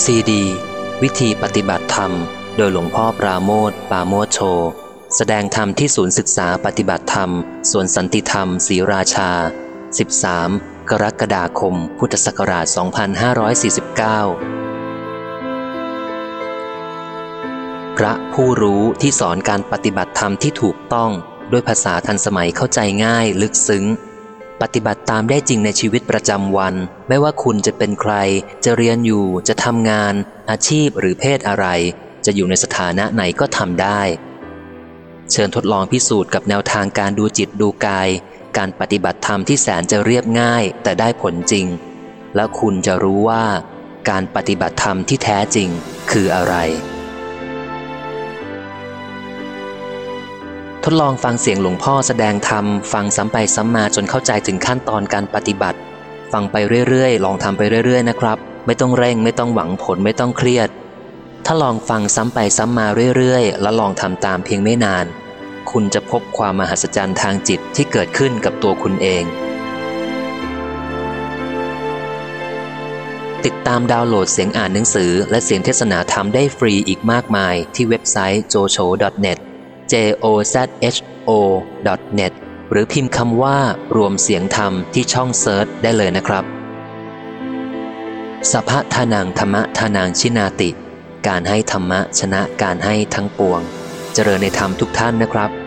ซีดี วิธีปฏิบัติธรรม โดยหลวงพ่อปราโมทปราโมทโช แสดงธรรมที่ศูนย์ศึกษาปฏิบัติธรรม สวนสันติธรรมศรีราชา 13 กรกฎาคม พุทธศักราช 2549 พระผู้รู้ที่สอนการปฏิบัติธรรมที่ถูกต้องด้วยภาษาทันสมัยเข้าใจง่ายลึกซึ้ง ปฏิบัติตามได้จริงในชีวิตประจำวัน ไม่ว่าคุณจะเป็นใคร จะเรียนอยู่ จะทำงาน อาชีพหรือเพศอะไร จะอยู่ในสถานะไหนก็ทำได้ เชิญทดลองพิสูจน์กับแนวทางการดูจิตดูกาย การปฏิบัติธรรมที่แสนจะเรียบง่าย แต่ได้ผลจริง แล้วคุณจะรู้ว่า การปฏิบัติธรรมที่แท้จริงคืออะไร ทดลองฟังเสียงหลวงพ่อแสดงธรรม ฟังซ้ำไปซ้ำมาจนเข้าใจถึงขั้นตอนการปฏิบัติ ฟังไปเรื่อยๆ ลองทำไปเรื่อยๆนะครับ ไม่ต้องเร่งไม่ต้องหวังผลไม่ต้องเครียด ถ้าลองฟังซ้ำไปซ้ำมาเรื่อยๆ แล้วลองทำตามเพียงไม่นาน คุณจะพบความมหัศจรรย์ทางจิตที่เกิดขึ้นกับตัวคุณเอง ติดตามดาวน์โหลดเสียงอ่านหนังสือ และเสียงเทศนาธรรมได้ฟรีอีกมากมาย ที่เว็บไซต์ jocho.net j o z h o net หรือพิมพ์คำว่ารวมเสียงธรรมที่ช่องเซิร์ชได้เลยนะครับสภะทานังธรรมะทานังชินาติ การให้ธรรมะชนะการให้ทั้งปวง เจริญในธรรมทุกท่านนะครับ